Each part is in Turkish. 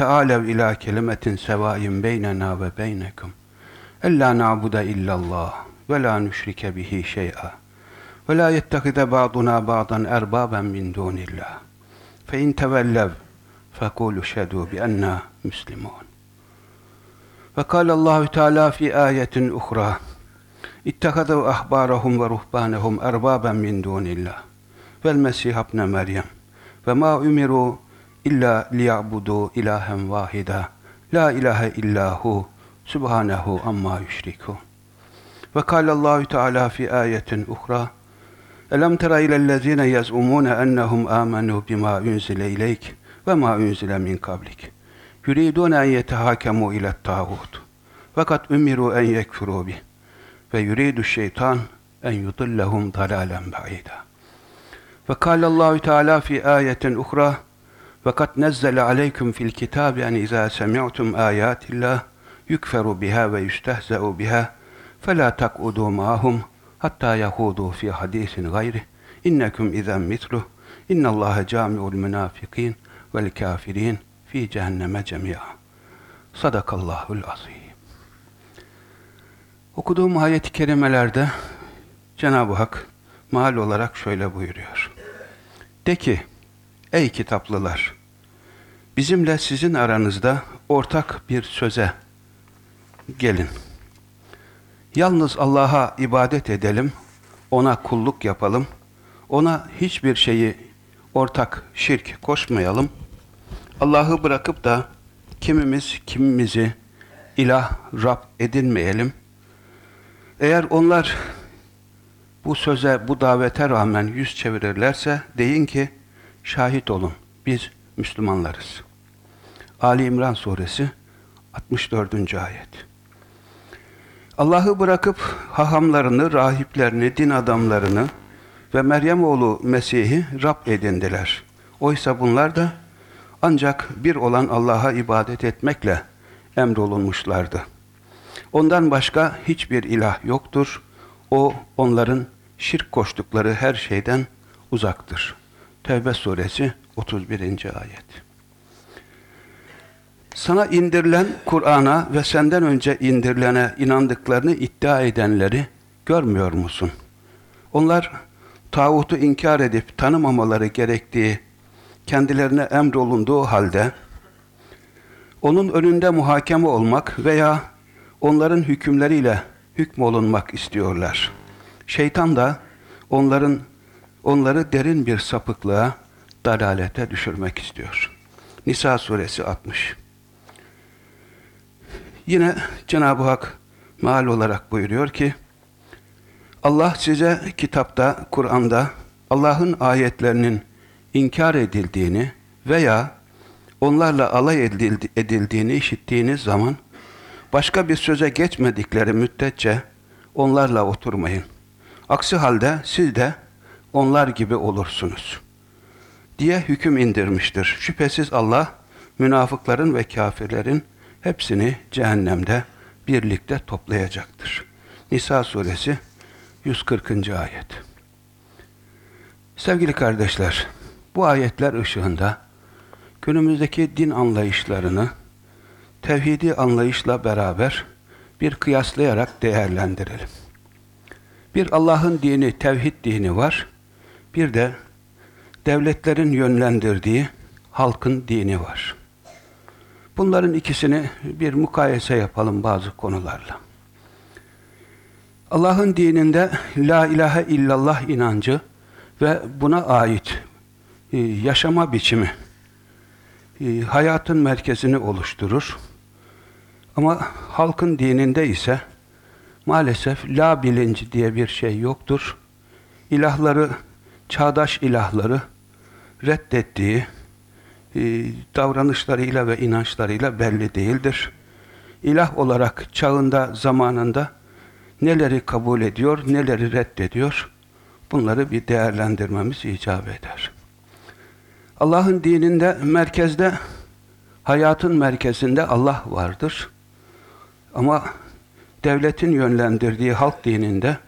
تعالوا إلى كلمة سواء بيننا وبينكم. ألا نعبد إلا الله ولا نشرك به شيئا ولا يتخذ بعضنا بعضا أربابا من دون الله. فإن تولوا فقولوا اشهدوا بأننا مسلمون. وقال الله تعالى في آية أخرى اتخذوا أحبارهم ورهبانهم أربابا من دون الله. والمسيح ابن مريم. وما أمروا إلا ليعبدوا إلها واحدا. لا إله إلا هو. سبحانه أما يشركون. وقال الله تعالى في آية أخرى ألم تر إلى الذين يزعمون أنهم آمنوا بما أنزل إليك وما أنزل من قبلك يريدون أن يتهاكموا إلى الطاغوت فقد أمروا أن يكفروا به ويريد الشيطان أن يضلهم ضلالا بعيدا. وقال الله تعالى في آية أخرى وقد نزل عليكم في الكتاب أن إذا سمعتم آيات الله يكفر بها ويستهزأ بها فلا تقعدوا معهم حتى يخوضوا في حديث غيره إنكم إذا مثله إن الله جامع المنافقين والكافرين في cehenneme cemi'a. Sadakallahul azim. Okuduğum ayet-i kerimelerde Cenab-ı Hak mahal olarak şöyle buyuruyor. De ki, ey kitaplılar, bizimle sizin aranızda ortak bir söze gelin. Yalnız Allah'a ibadet edelim, ona kulluk yapalım, ona hiçbir şeyi ortak şirk koşmayalım. Allah'ı bırakıp da kimimiz kimimizi ilah, Rab edinmeyelim. Eğer onlar bu söze, bu davete rağmen yüz çevirirlerse deyin ki şahit olun. Biz Müslümanlarız. Ali İmran suresi 64. ayet. Allah'ı bırakıp hahamlarını, rahiplerini, din adamlarını ve Meryem oğlu Mesih'i Rab edindiler. Oysa bunlar da ancak bir olan Allah'a ibadet etmekle emrolunmuşlardı. Ondan başka hiçbir ilah yoktur. O onların şirk koştukları her şeyden uzaktır. Tevbe suresi 31. ayet. Sana indirilen Kur'an'a ve senden önce indirilene inandıklarını iddia edenleri görmüyor musun? Onlar tağutu inkar edip tanımamaları gerektiği kendilerine emrolunduğu halde onun önünde muhakeme olmak veya onların hükümleriyle hükmolunmak istiyorlar. Şeytan da onların onları derin bir sapıklığa, dalalete düşürmek istiyor. Nisa suresi 60. Yine Cenab-ı Hak mal olarak buyuruyor ki Allah size kitapta, Kur'an'da Allah'ın ayetlerinin inkar edildiğini veya onlarla alay edildiğini işittiğiniz zaman başka bir söze geçmedikleri müddetçe onlarla oturmayın. Aksi halde siz de onlar gibi olursunuz. Diye hüküm indirmiştir. Şüphesiz Allah münafıkların ve kafirlerin hepsini cehennemde birlikte toplayacaktır. Nisa suresi 140. ayet. Sevgili kardeşler, bu ayetler ışığında günümüzdeki din anlayışlarını tevhidi anlayışla beraber bir kıyaslayarak değerlendirelim. Bir Allah'ın dini, tevhid dini var. Bir de devletlerin yönlendirdiği halkın dini var. Bunların ikisini bir mukayese yapalım bazı konularla. Allah'ın dininde La ilahe illallah inancı ve buna ait e, yaşama biçimi e, hayatın merkezini oluşturur. Ama halkın dininde ise maalesef la bilinci diye bir şey yoktur. İlahları, çağdaş ilahları reddettiği e, davranışlarıyla ve inançlarıyla belli değildir. İlah olarak çağında, zamanında neleri kabul ediyor, neleri reddediyor, bunları bir değerlendirmemiz icap eder. Allah'ın dininde merkezde, hayatın merkezinde Allah vardır. Ama devletin yönlendirdiği halk dininde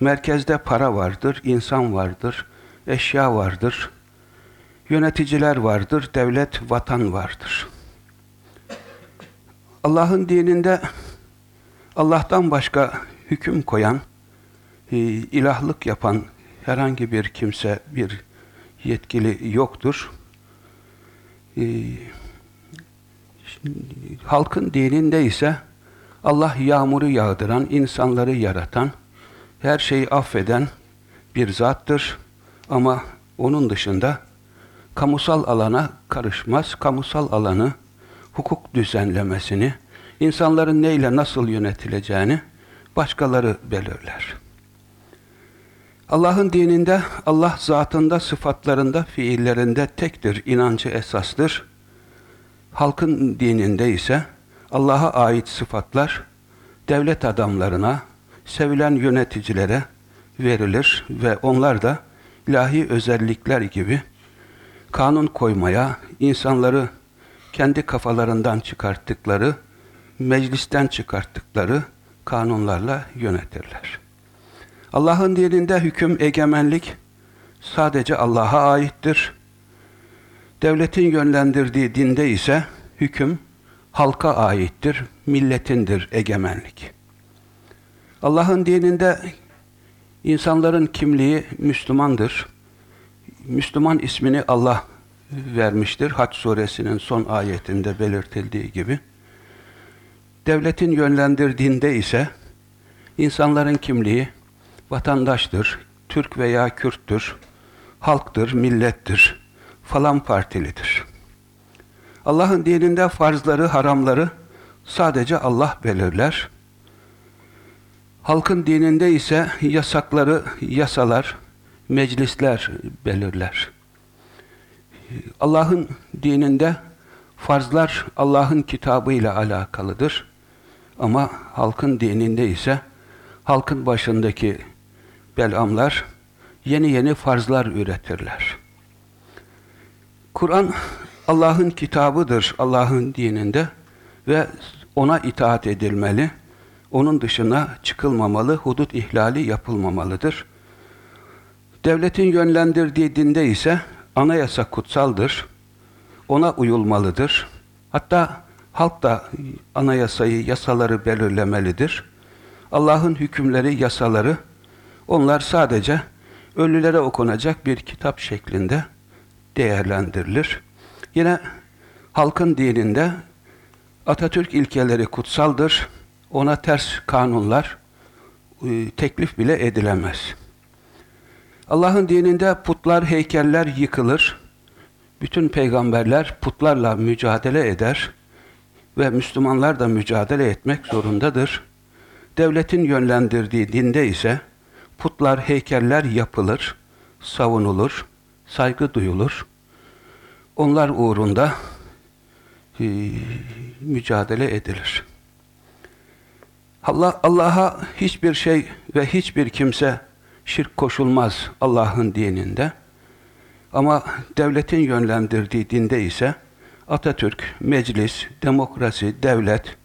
merkezde para vardır, insan vardır, eşya vardır, yöneticiler vardır, devlet, vatan vardır. Allah'ın dininde Allah'tan başka hüküm koyan, e, ilahlık yapan herhangi bir kimse, bir yetkili yoktur. E, halkın dininde ise Allah yağmuru yağdıran, insanları yaratan, her şeyi affeden bir zattır. Ama onun dışında kamusal alana karışmaz. Kamusal alanı, hukuk düzenlemesini, insanların neyle nasıl yönetileceğini başkaları belirler. Allah'ın dininde Allah zatında, sıfatlarında, fiillerinde tektir, inancı esastır. Halkın dininde ise Allah'a ait sıfatlar devlet adamlarına, sevilen yöneticilere verilir ve onlar da ilahi özellikler gibi kanun koymaya, insanları kendi kafalarından çıkarttıkları, meclisten çıkarttıkları kanunlarla yönetirler. Allah'ın dininde hüküm, egemenlik sadece Allah'a aittir. Devletin yönlendirdiği dinde ise hüküm halka aittir, milletindir egemenlik. Allah'ın dininde insanların kimliği Müslümandır. Müslüman ismini Allah vermiştir. Haç suresinin son ayetinde belirtildiği gibi. Devletin yönlendirdiğinde ise insanların kimliği vatandaştır, Türk veya Kürttür, halktır, millettir, falan partilidir. Allah'ın dininde farzları, haramları sadece Allah belirler. Halkın dininde ise yasakları, yasalar, meclisler belirler. Allah'ın dininde farzlar Allah'ın kitabı ile alakalıdır. Ama halkın dininde ise halkın başındaki belamlar yeni yeni farzlar üretirler. Kur'an Allah'ın kitabıdır Allah'ın dininde ve ona itaat edilmeli. Onun dışına çıkılmamalı, hudut ihlali yapılmamalıdır. Devletin yönlendirdiği dinde ise anayasa kutsaldır. Ona uyulmalıdır. Hatta halk da anayasayı, yasaları belirlemelidir. Allah'ın hükümleri, yasaları onlar sadece ölülere okunacak bir kitap şeklinde değerlendirilir. Yine halkın dininde Atatürk ilkeleri kutsaldır. Ona ters kanunlar e, teklif bile edilemez. Allah'ın dininde putlar, heykeller yıkılır. Bütün peygamberler putlarla mücadele eder ve Müslümanlar da mücadele etmek zorundadır. Devletin yönlendirdiği dinde ise putlar, heykeller yapılır, savunulur, saygı duyulur onlar uğrunda e, mücadele edilir. Allah Allah'a hiçbir şey ve hiçbir kimse şirk koşulmaz Allah'ın dininde. Ama devletin yönlendirdiği dinde ise Atatürk, meclis, demokrasi, devlet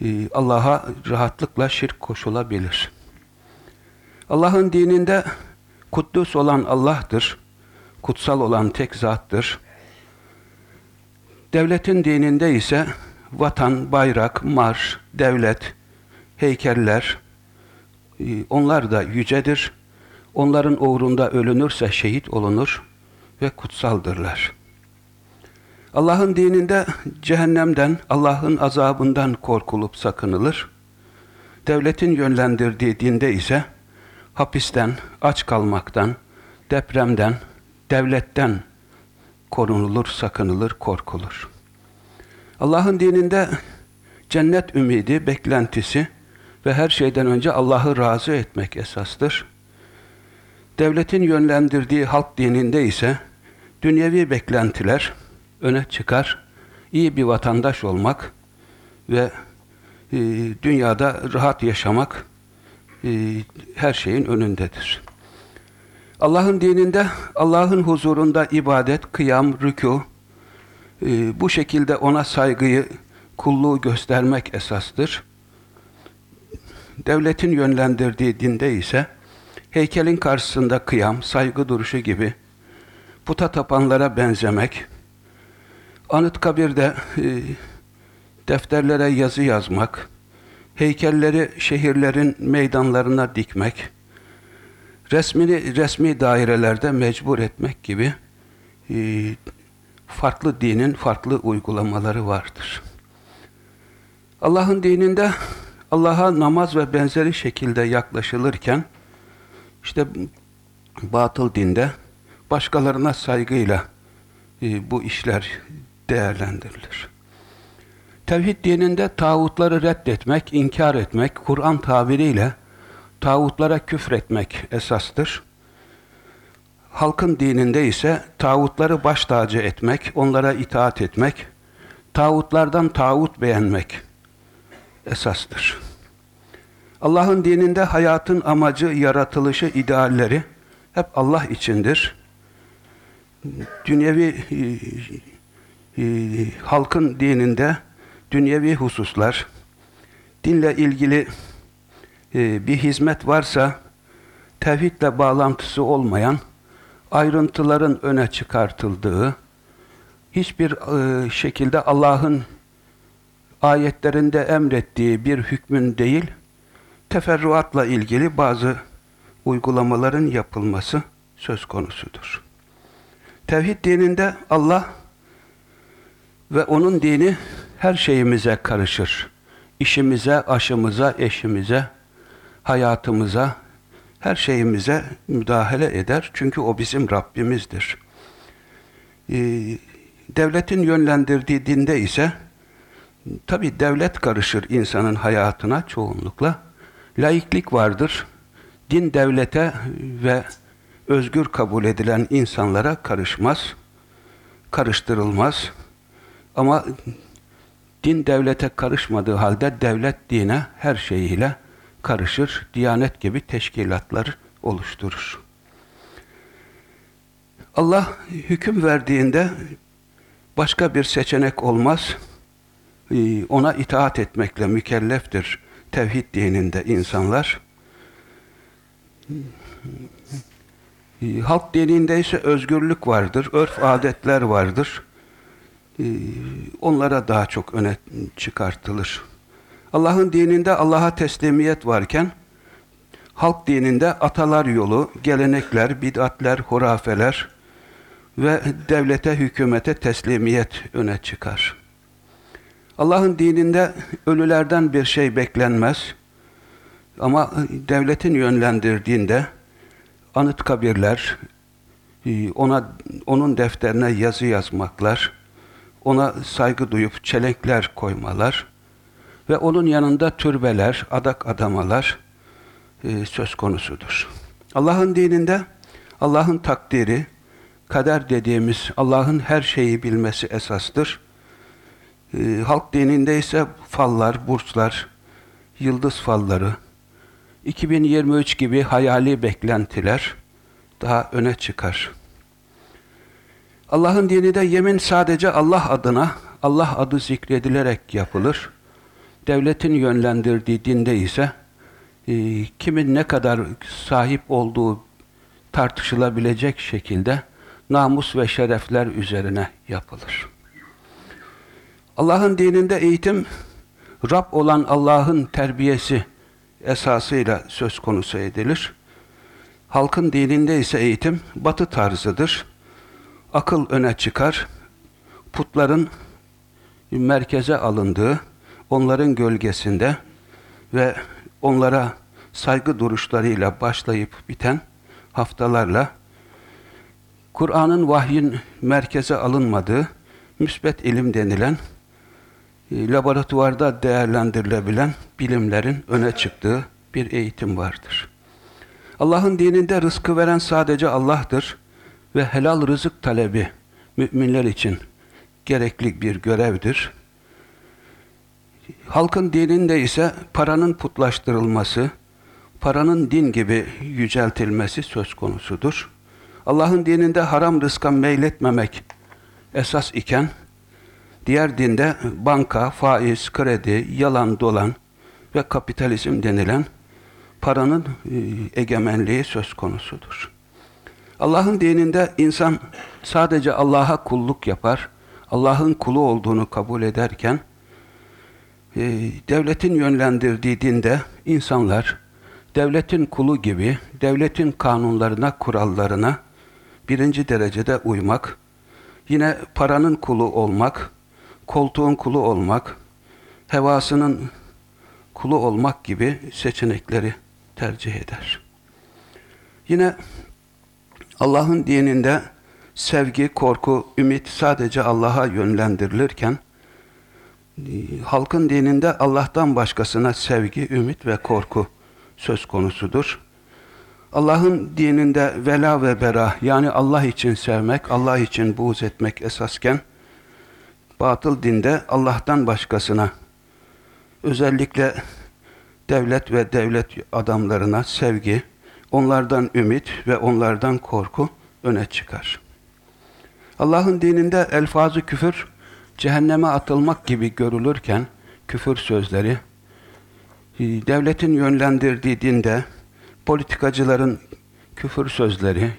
e, Allah'a rahatlıkla şirk koşulabilir. Allah'ın dininde kuddus olan Allah'tır. Kutsal olan tek zattır. Devletin dininde ise vatan, bayrak, marş, devlet, heykeller, e, onlar da yücedir. Onların uğrunda ölünürse şehit olunur ve kutsaldırlar. Allah'ın dininde cehennemden, Allah'ın azabından korkulup sakınılır. Devletin yönlendirdiği dinde ise hapisten, aç kalmaktan, depremden, devletten korunulur, sakınılır, korkulur. Allah'ın dininde cennet ümidi, beklentisi ve her şeyden önce Allah'ı razı etmek esastır. Devletin yönlendirdiği halk dininde ise dünyevi beklentiler öne çıkar. İyi bir vatandaş olmak ve e, dünyada rahat yaşamak e, her şeyin önündedir. Allah'ın dininde, Allah'ın huzurunda ibadet, kıyam, rükû, e, bu şekilde ona saygıyı, kulluğu göstermek esastır. Devletin yönlendirdiği dinde ise heykelin karşısında kıyam, saygı duruşu gibi puta tapanlara benzemek, Anıtkabir'de e, defterlere yazı yazmak, heykelleri şehirlerin meydanlarına dikmek, resmini resmi dairelerde mecbur etmek gibi e, farklı dinin farklı uygulamaları vardır. Allah'ın dininde Allah'a namaz ve benzeri şekilde yaklaşılırken işte batıl dinde başkalarına saygıyla e, bu işler değerlendirilir. Tevhid dininde tağutları reddetmek, inkar etmek, Kur'an tabiriyle tağutlara küfretmek esastır. Halkın dininde ise tağutları baş tacı etmek, onlara itaat etmek, tağutlardan tağut beğenmek esastır. Allah'ın dininde hayatın amacı, yaratılışı, idealleri hep Allah içindir. Dünyevi e, e, halkın dininde dünyevi hususlar, dinle ilgili e, bir hizmet varsa tevhidle bağlantısı olmayan ayrıntıların öne çıkartıldığı, hiçbir e, şekilde Allah'ın ayetlerinde emrettiği bir hükmün değil, teferruatla ilgili bazı uygulamaların yapılması söz konusudur. Tevhid dininde Allah ve onun dini her şeyimize karışır. İşimize, aşımıza, eşimize, hayatımıza, her şeyimize müdahale eder. Çünkü o bizim Rabbimizdir. Ee, devletin yönlendirdiği dinde ise tabi devlet karışır insanın hayatına çoğunlukla. Laiklik vardır. Din devlete ve özgür kabul edilen insanlara karışmaz. Karıştırılmaz. Ama din devlete karışmadığı halde devlet dine her şeyiyle karışır, diyanet gibi teşkilatlar oluşturur. Allah hüküm verdiğinde başka bir seçenek olmaz. Ee, ona itaat etmekle mükelleftir tevhid dininde insanlar. Ee, halk dininde ise özgürlük vardır, örf adetler vardır. Ee, onlara daha çok öne çıkartılır. Allah'ın dininde Allah'a teslimiyet varken, halk dininde atalar yolu, gelenekler, bid'atler, hurafeler ve devlete, hükümete teslimiyet öne çıkar. Allah'ın dininde ölülerden bir şey beklenmez. Ama devletin yönlendirdiğinde anıt kabirler, ona onun defterine yazı yazmaklar, ona saygı duyup çelenkler koymalar, ve onun yanında türbeler, adak adamalar e, söz konusudur. Allah'ın dininde Allah'ın takdiri, kader dediğimiz Allah'ın her şeyi bilmesi esastır. E, halk dininde ise fallar, burçlar, yıldız falları, 2023 gibi hayali beklentiler daha öne çıkar. Allah'ın dininde yemin sadece Allah adına, Allah adı zikredilerek yapılır devletin yönlendirdiği dinde ise e, kimin ne kadar sahip olduğu tartışılabilecek şekilde namus ve şerefler üzerine yapılır. Allah'ın dininde eğitim, Rab olan Allah'ın terbiyesi esasıyla söz konusu edilir. Halkın dininde ise eğitim batı tarzıdır. Akıl öne çıkar. putların merkeze alındığı, onların gölgesinde ve onlara saygı duruşlarıyla başlayıp biten haftalarla Kur'an'ın vahyin merkeze alınmadığı, müsbet ilim denilen, laboratuvarda değerlendirilebilen bilimlerin öne çıktığı bir eğitim vardır. Allah'ın dininde rızkı veren sadece Allah'tır ve helal rızık talebi müminler için gerekli bir görevdir. Halkın dininde ise paranın putlaştırılması, paranın din gibi yüceltilmesi söz konusudur. Allah'ın dininde haram rızka meyletmemek esas iken, diğer dinde banka, faiz, kredi, yalan dolan ve kapitalizm denilen paranın e, egemenliği söz konusudur. Allah'ın dininde insan sadece Allah'a kulluk yapar, Allah'ın kulu olduğunu kabul ederken, e, devletin yönlendirdiği dinde insanlar devletin kulu gibi, devletin kanunlarına, kurallarına birinci derecede uymak, yine paranın kulu olmak, koltuğun kulu olmak, hevasının kulu olmak gibi seçenekleri tercih eder. Yine Allah'ın dininde sevgi, korku, ümit sadece Allah'a yönlendirilirken halkın dininde Allah'tan başkasına sevgi, ümit ve korku söz konusudur. Allah'ın dininde vela ve bera yani Allah için sevmek, Allah için buğz etmek esasken batıl dinde Allah'tan başkasına özellikle devlet ve devlet adamlarına sevgi, onlardan ümit ve onlardan korku öne çıkar. Allah'ın dininde elfazı küfür, cehenneme atılmak gibi görülürken, küfür sözleri, e, devletin yönlendirdiği dinde, politikacıların küfür sözleri,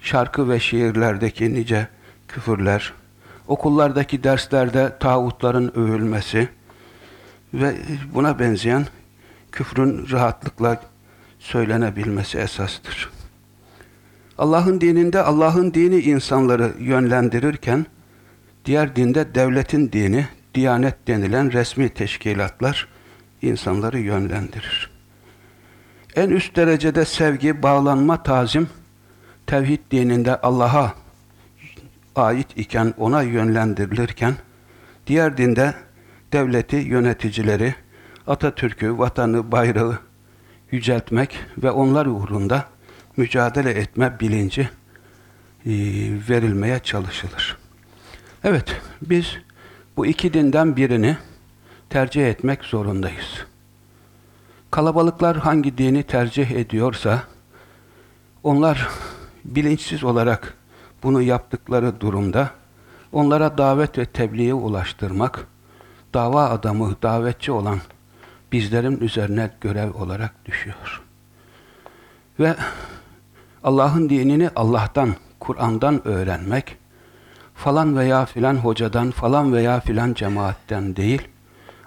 şarkı ve şiirlerdeki nice küfürler, okullardaki derslerde tağutların övülmesi ve buna benzeyen küfrün rahatlıkla söylenebilmesi esastır. Allah'ın dininde Allah'ın dini insanları yönlendirirken, diğer dinde devletin dini, diyanet denilen resmi teşkilatlar insanları yönlendirir. En üst derecede sevgi, bağlanma, tazim, tevhid dininde Allah'a ait iken, ona yönlendirilirken, diğer dinde devleti, yöneticileri, Atatürk'ü, vatanı, bayrağı yüceltmek ve onlar uğrunda mücadele etme bilinci e, verilmeye çalışılır. Evet, biz bu iki dinden birini tercih etmek zorundayız. Kalabalıklar hangi dini tercih ediyorsa, onlar bilinçsiz olarak bunu yaptıkları durumda, onlara davet ve tebliği ulaştırmak, dava adamı, davetçi olan bizlerin üzerine görev olarak düşüyor. Ve Allah'ın dinini Allah'tan, Kur'an'dan öğrenmek, falan veya filan hocadan, falan veya filan cemaatten değil,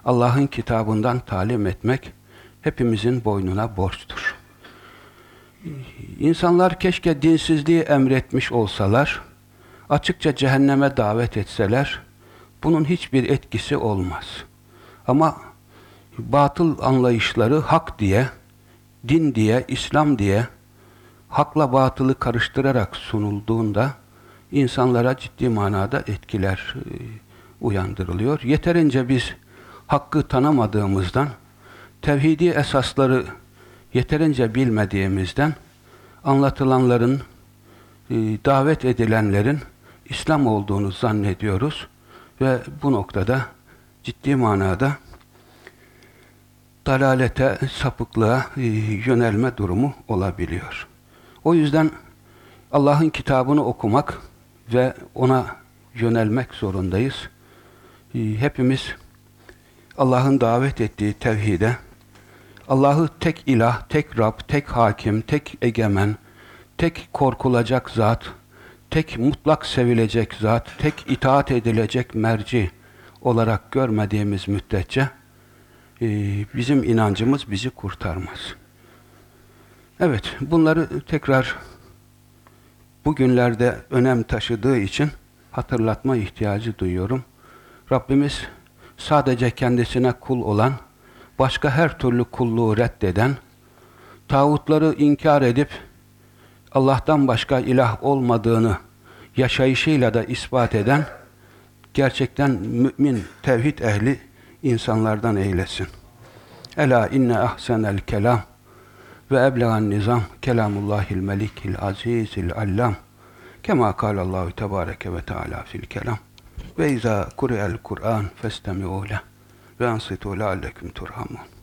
Allah'ın kitabından talim etmek hepimizin boynuna borçtur. İnsanlar keşke dinsizliği emretmiş olsalar, açıkça cehenneme davet etseler, bunun hiçbir etkisi olmaz. Ama batıl anlayışları hak diye, din diye, İslam diye hakla batılı karıştırarak sunulduğunda insanlara ciddi manada etkiler e, uyandırılıyor. Yeterince biz hakkı tanımadığımızdan, tevhidi esasları yeterince bilmediğimizden anlatılanların, e, davet edilenlerin İslam olduğunu zannediyoruz ve bu noktada ciddi manada dalalete, sapıklığa e, yönelme durumu olabiliyor. O yüzden Allah'ın kitabını okumak ve ona yönelmek zorundayız. E, hepimiz Allah'ın davet ettiği tevhide, Allah'ı tek ilah, tek Rab, tek hakim, tek egemen, tek korkulacak zat, tek mutlak sevilecek zat, tek itaat edilecek merci olarak görmediğimiz müddetçe e, bizim inancımız bizi kurtarmaz. Evet, bunları tekrar bugünlerde önem taşıdığı için hatırlatma ihtiyacı duyuyorum. Rabbimiz sadece kendisine kul olan, başka her türlü kulluğu reddeden, tağutları inkar edip Allah'tan başka ilah olmadığını yaşayışıyla da ispat eden gerçekten mümin, tevhid ehli insanlardan eylesin. Ela inne ahsenel kelam ve eblegan nizam kelamullahil melikil azizil allam kema kâlallahu tebâreke ve teâlâ fil kelam ve izâ kure'el Kur'an festemi'û leh ve ansitu leallekum turhamun.